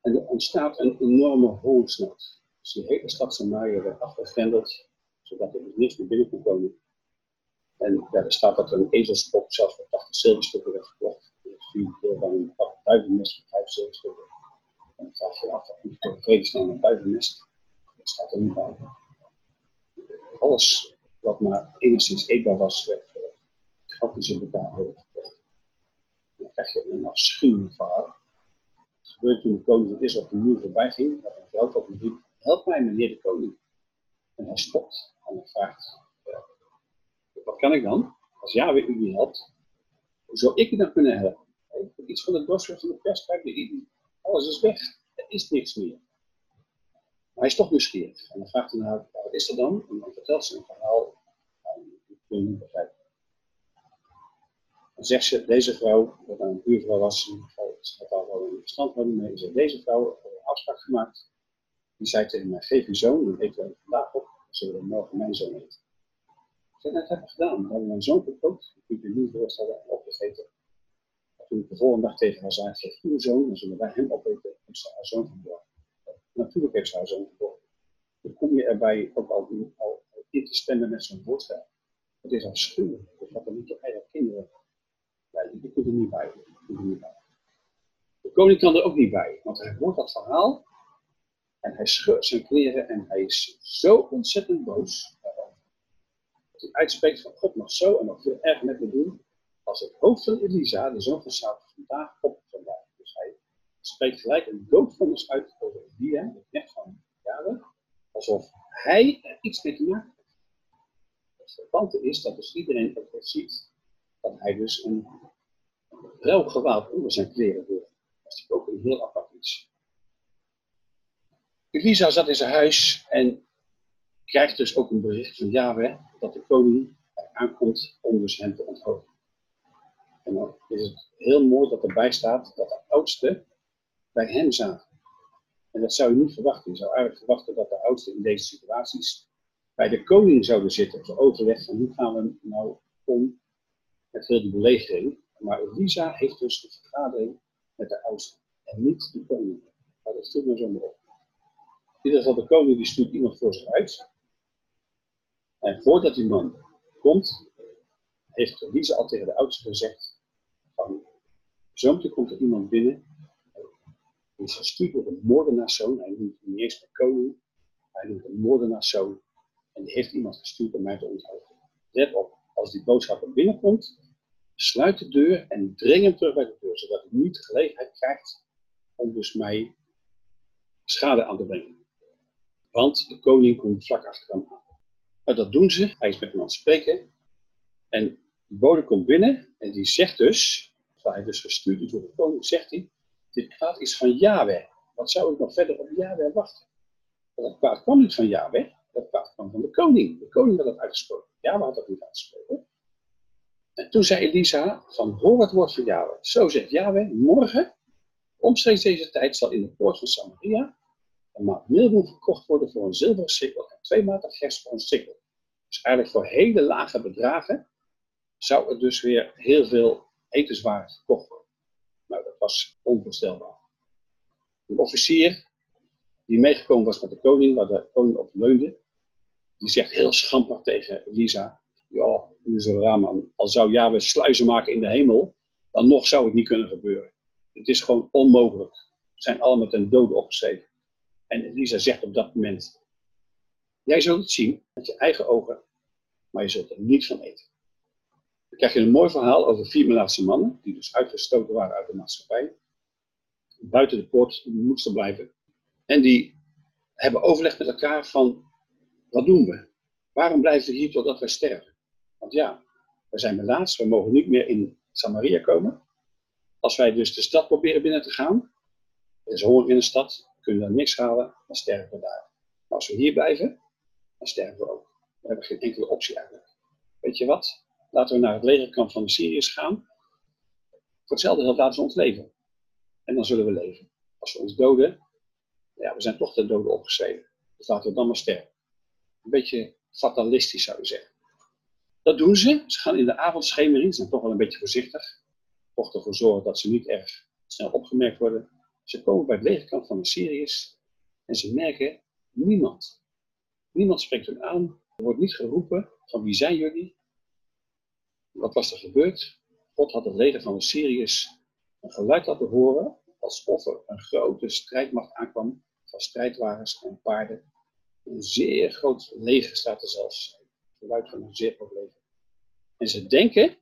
En er ontstaat een enorme hongersnood. Dus die hele stad Samaria werd afgegrendeld, zodat er dus niks meer binnen kon komen. En ja, er staat dat een ezelskop zelfs voor 80 zilverstukken werd gekocht. Vier keer van een duivennest voor 5 zilverstukken. En dan vraag je af, hoe voor de vrede staan een duivennest staat er niet bij. Alles wat maar enigszins eetbaar was, werd gigantisch in betaald gekocht. Dan krijg je een afschuwelijk verhaal. Het gebeurde toen de koning van op de muur voorbij ging, dat een vrouw op hem riep, help mij meneer de koning. En hij stopt en hij vraagt, wat kan ik dan? Als Yahweh u niet helpt, hoe zou ik u dan kunnen helpen? Iets van de brochure van de pers, alles is weg. Er is niks meer. Hij is toch nieuwsgierig. En dan vraagt hij nou, wat is er dan? En dan vertelt ze een verhaal aan de niet begrijpen. Dan zegt ze, deze vrouw, wat een buurvrouw was, ze had al wel een verstandhouding mee, zegt, deze vrouw heeft een afspraak gemaakt. Die zei tegen mij, geef uw zoon, dan eten we vandaag op, dan zullen morgen mijn zoon eten. Ik zei, dat heb ik gedaan. We hebben mijn zoon gekookt, ik kunt je niet voorstellen, en opgegeten. toen ik de volgende dag tegen haar zei, geef uw zoon, dan zullen wij hem opeten, en ze haar zoon geboren. Natuurlijk heeft haar zoon geboren. Dan kom je erbij ook al, al in te stemmen met zo'n voorstel. Het is afschuwelijk. Je gaat er niet je eigen kinderen bij. Je er niet bij. De koning kan er ook niet bij, want hij hoort dat verhaal en hij scheurt zijn kleren en hij is zo ontzettend boos dat hij uitspreekt van God mag zo en nog veel erg met me doen als het hoofd van Elisa, de zoon van vandaag op. Dus hij spreekt gelijk een doodvonnis uit over Elia, de knecht van Jaren, alsof hij er iets mee te maken heeft. Het is dat dus iedereen ook ziet dat hij dus een rauw gewaad onder zijn kleren doet. Dat is ook een heel apart iets. Elisa zat in zijn huis en krijgt dus ook een bericht van Yahweh dat de koning aankomt om dus hem te onthouden. En dan is het heel mooi dat erbij staat dat de oudste bij hem zaten. En dat zou je niet verwachten. Je zou eigenlijk verwachten dat de oudste in deze situaties bij de koning zouden zitten. Voor overleg van hoe gaan we nou om met heel die belegering. Maar Elisa heeft dus de vergadering met de oudste en niet de koning. Maar dat stuurt me zo maar op. In ieder geval, de koning die stuurt iemand voor zich uit. En voordat die man komt, heeft Elisa al tegen de oudste gezegd: van, Zometeen komt er iemand binnen. Is gestuurd door een moordenaarszoon. Hij noemt niet eens de koning. Hij noemt een moordenaarszoon. En die heeft iemand gestuurd om mij te onthouden. Let op, als die boodschapper binnenkomt, sluit de deur en dring hem terug bij de deur, zodat hij niet de gelegenheid krijgt om dus mij schade aan te brengen. Want de koning komt vlak achter hem aan. Dat doen ze. Hij is met hem aan het spreken. En de bode komt binnen en die zegt dus, hij dus gestuurd is door de koning, zegt hij, dit kwaad is van Yahweh. Wat zou ik nog verder op Yahweh wachten? Dat kwaad kwam niet van Yahweh, dat kwaad kwam van de koning. De koning had dat uitgesproken. Yahweh had dat niet uitgesproken. En toen zei Elisa, van hoor het woord van Yahweh. Zo zegt Yahweh, morgen, omstreeks deze tijd, zal in de poort van Samaria een maat meelboel verkocht worden voor een zilveren sikkel en twee maten gerst voor een sikkel. Dus eigenlijk voor hele lage bedragen zou er dus weer heel veel etenswaar verkocht worden. Was onvoorstelbaar. Een officier die meegekomen was met de koning, waar de koning op leunde, die zegt heel schamper tegen Elisa, ja, Raman, al zou Yahweh sluizen maken in de hemel, dan nog zou het niet kunnen gebeuren. Het is gewoon onmogelijk. We zijn allemaal ten dode opgeschreven. En Elisa zegt op dat moment, jij zult het zien met je eigen ogen, maar je zult er niet van eten. Dan krijg je een mooi verhaal over vier Melaatse mannen, die dus uitgestoten waren uit de maatschappij. Buiten de poort moesten blijven. En die hebben overleg met elkaar van, wat doen we? Waarom blijven we hier totdat wij sterven? Want ja, we zijn Melaats, we mogen niet meer in Samaria komen. Als wij dus de stad proberen binnen te gaan, er is honger in de stad, kunnen we daar niks halen, dan sterven we daar. Maar als we hier blijven, dan sterven we ook. We hebben geen enkele optie eigenlijk. Weet je wat? Laten we naar het legerkamp van de Syriërs gaan. Voor hetzelfde geld laten ze ons leven. En dan zullen we leven. Als we ons doden, ja, we zijn toch de doden opgeschreven. Dus laten we dan maar sterven. Een beetje fatalistisch zou je zeggen. Dat doen ze. Ze gaan in de avondschemering, ze zijn toch wel een beetje voorzichtig. Toch ervoor zorgen dat ze niet erg snel opgemerkt worden. Ze komen bij het legerkamp van de Syriërs en ze merken niemand. Niemand spreekt hun aan. Er wordt niet geroepen van wie zijn jullie? Wat was er gebeurd? God had het leger van de Syriërs een geluid laten horen alsof er een grote strijdmacht aankwam van strijdwagens en paarden. Een zeer groot leger staat er zelfs. vooruit van een zeer groot leven. En ze denken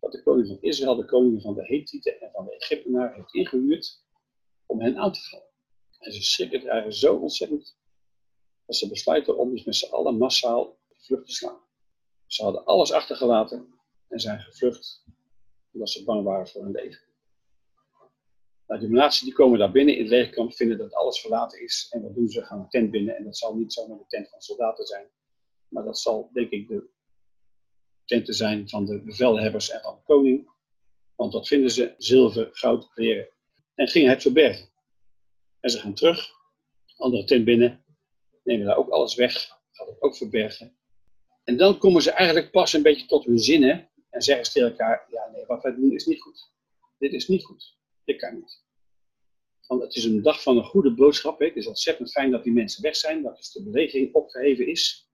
dat de koning van Israël de koningen van de Hethieten en van de Egyptenaren heeft ingehuurd om hen aan te vallen. En ze schrikken er eigenlijk zo ontzettend dat ze besluiten om dus met z'n allen massaal vlucht te slaan. Ze hadden alles achtergelaten en zijn gevlucht omdat ze bang waren voor hun leven. Nou, die die komen daar binnen in het legerkamp, vinden dat alles verlaten is. En wat doen ze? Gaan een tent binnen. En dat zal niet zomaar de tent van soldaten zijn. Maar dat zal, denk ik, de tenten zijn van de bevelhebbers en van de koning. Want dat vinden ze zilver, goud, kleren. En gingen het verbergen. En ze gaan terug, andere tent binnen, nemen daar ook alles weg, gaan het ook verbergen. En dan komen ze eigenlijk pas een beetje tot hun zinnen en zeggen ze tegen elkaar: Ja, nee, wat wij doen is niet goed. Dit is niet goed. Dit kan niet. Want het is een dag van een goede boodschap. Hè. Het is ontzettend fijn dat die mensen weg zijn, dat de beweging opgeheven is.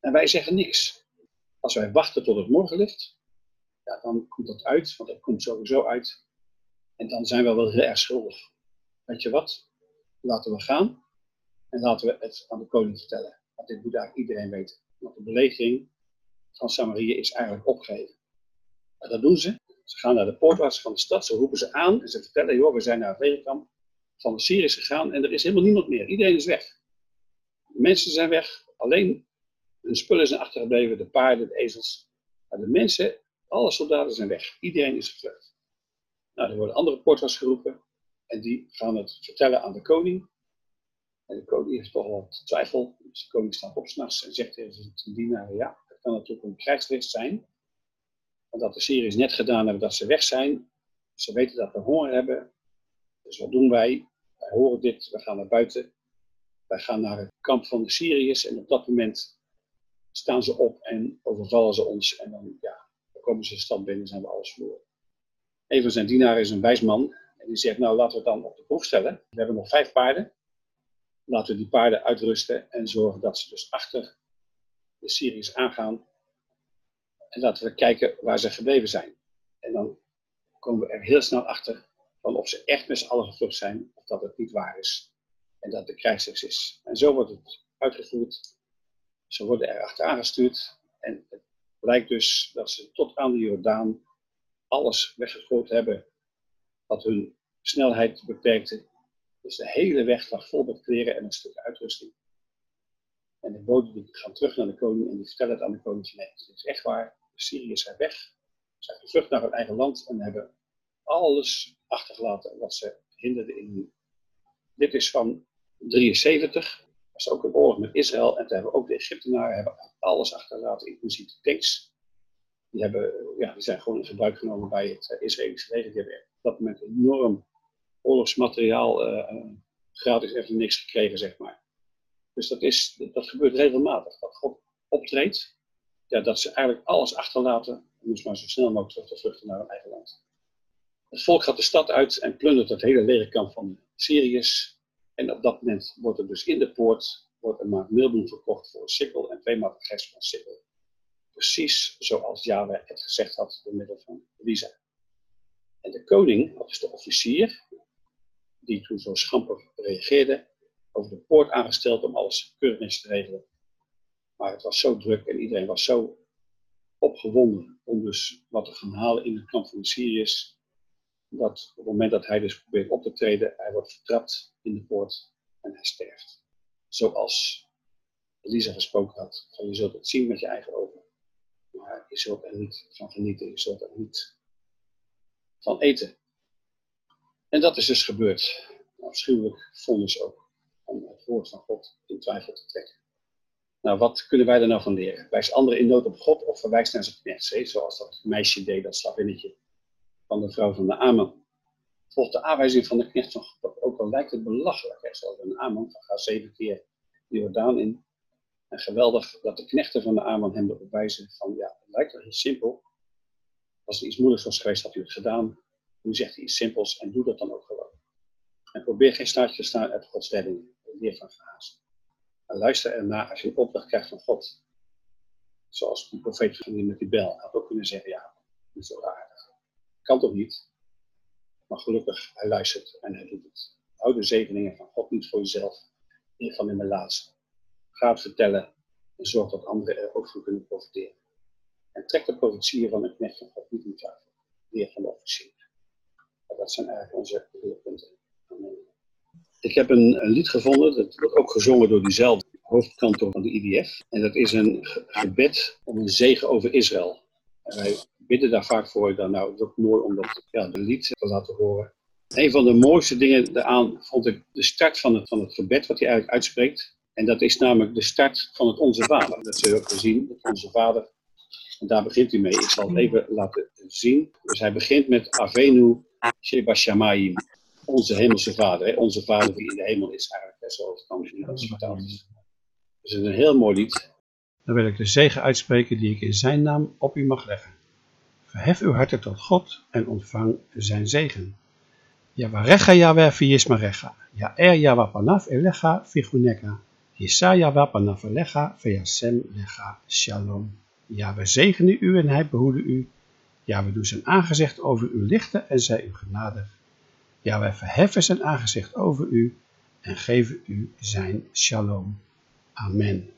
En wij zeggen niks. Als wij wachten tot het morgenlicht, ja, dan komt dat uit, want dat komt sowieso uit. En dan zijn we wel heel erg schuldig. Weet je wat? Laten we gaan en laten we het aan de koning vertellen. Want dit moet eigenlijk iedereen weten. Want de belegering van Samaria is eigenlijk opgeheven. En dat doen ze. Ze gaan naar de poortwaarts van de stad, ze roepen ze aan en ze vertellen, joh, we zijn naar het legerkamp van de Syriërs gegaan en er is helemaal niemand meer. Iedereen is weg. De mensen zijn weg, alleen hun spullen zijn achtergebleven, de paarden, de ezels. Maar de mensen, alle soldaten zijn weg. Iedereen is gevlucht. Nou, er worden andere poortwaarts geroepen en die gaan het vertellen aan de koning. En de koning heeft toch wel twijfel. Dus de koning staat op s'nachts en zegt tegen zijn dienaren, ja, het kan natuurlijk een krijgslicht zijn dat de Syriërs net gedaan hebben dat ze weg zijn. Ze weten dat we honger hebben. Dus wat doen wij? Wij horen dit, we gaan naar buiten. Wij gaan naar het kamp van de Syriërs en op dat moment staan ze op en overvallen ze ons. En dan, ja, dan komen ze de stad binnen en zijn we alles verloren. Een van zijn dienaren is een wijs man. En die zegt, nou laten we het dan op de proef stellen. We hebben nog vijf paarden. Laten we die paarden uitrusten en zorgen dat ze dus achter de Syriërs aangaan en laten we kijken waar ze gebleven zijn. En dan komen we er heel snel achter van of ze echt met z'n allen gevlucht zijn of dat het niet waar is. En dat de krijgsrechts is. En zo wordt het uitgevoerd. Ze worden er achteraan gestuurd. En het blijkt dus dat ze tot aan de Jordaan alles weggegooid hebben wat hun snelheid beperkte. Dus de hele weg lag vol met kleren en een stuk uitrusting. En de boden gaan terug naar de koning en die vertellen het aan de koning nee, het is echt waar. De Syriërs zijn weg, zijn gevlucht naar hun eigen land en hebben alles achtergelaten wat ze hinderden in. Dit is van 73, dat was ook een oorlog met Israël. En toen hebben ook de Egyptenaren hebben alles achtergelaten, inclusief de tanks. Die, hebben, ja, die zijn gewoon in gebruik genomen bij het uh, Israëlische leger. Die hebben op dat moment enorm oorlogsmateriaal uh, gratis even niks gekregen, zeg maar. Dus dat, is, dat gebeurt regelmatig. Dat God optreedt dat ze eigenlijk alles achterlaten om dus maar zo snel mogelijk terug te vluchten naar hun eigen land. Het volk gaat de stad uit en plundert het hele legerkamp van Syriërs. En op dat moment wordt er dus in de poort wordt een maat meelbloem verkocht voor een sikkel en twee maat voor een sikkel. Precies zoals Yahweh het gezegd had door middel van Elisa. En de koning, dat is de officier, die toen zo schamper reageerde, over de poort aangesteld om alles keurig te regelen. Maar het was zo druk en iedereen was zo opgewonden om dus wat te gaan halen in het kamp van de Syriërs. Dat op het moment dat hij dus probeert op te treden, hij wordt vertrapt in de poort en hij sterft. Zoals Elisa gesproken had, van je zult het zien met je eigen ogen. Maar je zult er niet van genieten, je zult er niet van eten. En dat is dus gebeurd. Afschuwelijk vonnis ook om het woord van God in twijfel te trekken. Nou, wat kunnen wij er nou van leren? Wijst anderen in nood op God of verwijst naar zijn knecht, zoals dat meisje deed, dat slavinnetje van de vrouw van de Aman. Volgt de aanwijzing van de knecht van God, ook al lijkt het belachelijk, hè, zoals een Aman, van ga zeven keer de Jordaan in. En geweldig dat de knechten van de Aman hem erop wijzen van, ja, het lijkt wel heel simpel. Als er iets moeilijks was geweest, had u het gedaan. Nu zegt hij iets simpels en doe dat dan ook gewoon. En probeer geen staartje te staan uit Gods redding, leer van gehaast. En luister ernaar als je een opdracht krijgt van God. Zoals die profeet van met die bel had ook kunnen zeggen, ja, dat is aardig. Kan toch niet? Maar gelukkig, hij luistert en hij doet het. Hou de zegeningen van God niet voor jezelf, van in de laatste. Ga het vertellen en zorg dat anderen er ook van kunnen profiteren. En trek de profetieën van een knecht van God niet in twijfel. Leer van de officier. Dat zijn eigenlijk onze leerpunten. Ik heb een, een, lied gevonden, dat wordt ook gezongen door diezelfde hoofdkantoor van de IDF. En dat is een gebed om een zegen over Israël. En wij bidden daar vaak voor. Dan, nou, het is ook mooi om dat ja, de lied te laten horen. Een van de mooiste dingen daaraan vond ik de start van het, van het gebed wat hij eigenlijk uitspreekt. En dat is namelijk de start van het Onze Vader. Dat zul je ook gezien, het Onze Vader. En daar begint hij mee. Ik zal het even laten zien. Dus hij begint met Avenu Sheba Shamayim. Onze hemelse vader. Hè? Onze vader die in de hemel is eigenlijk. Zoals het Nederlands vertaald is. Is een heel mooi lied. Dan wil ik de zegen uitspreken die ik in zijn naam op u mag leggen. Verhef uw harten tot God en ontvang zijn zegen. Yavarecha Yahweh viyismarecha. Ya'er Yahweh panaf elecha viguneka. Yisa Yahweh panaf elecha viyasem lecha shalom. Ja, we zegenen u en hij behoede u. Ja, we doen zijn aangezicht over u lichten en zij u genadig. Ja, wij verheffen zijn aangezicht over u en geven u zijn shalom. Amen.